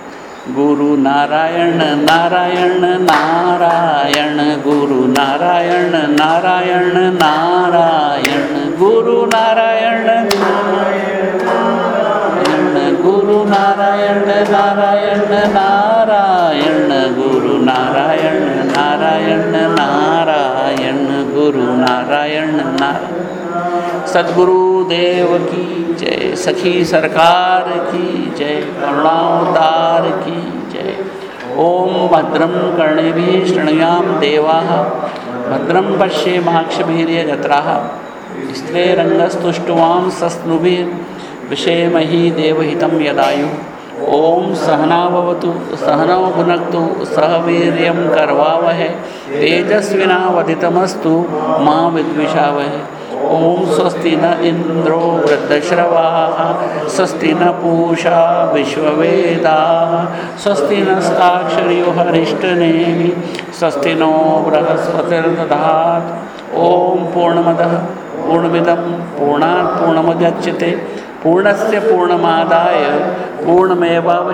गुरु नारायण नारायण नारायण, गुरु नारायण नारायण नारायण, गुरु नारायण नारायण, गुरु नारायण नारायण नारायण, गुरु नारायण। गुरु नारायण नारायण। सदगुरु देव की जय। सखी सरकार की जय। करुणावतार की जय। ओम भद्रम कर्णेभिः शृणुयाम देवा भद्रम पश्येमाक्षभिर्यजत्रा स्त्रेरङ्गस्तुष्टुवां सस्नुभिर्विषेमहि देवहितं यदायु। ओम सहनावतु सहनौ भुनक्तु सह वीर्यं करवावहै, तेजस्विनावधितमस्तु मा विद्विषावहै। ओम स्वस्ति न इंद्रो वृद्धश्रवा, स्वस्ति न पूषा विश्ववेदाः, स्वस्ति न साक्षर्यो स्वस्ति नो बृहस्पतिर्दधात्। ओम पूर्णमदः, पूर्णमिदं, पूर्णात् पूर्णमुदच्यते। पूर्णस्य पूर्णमादाय पूर्णमेवावशिष्यते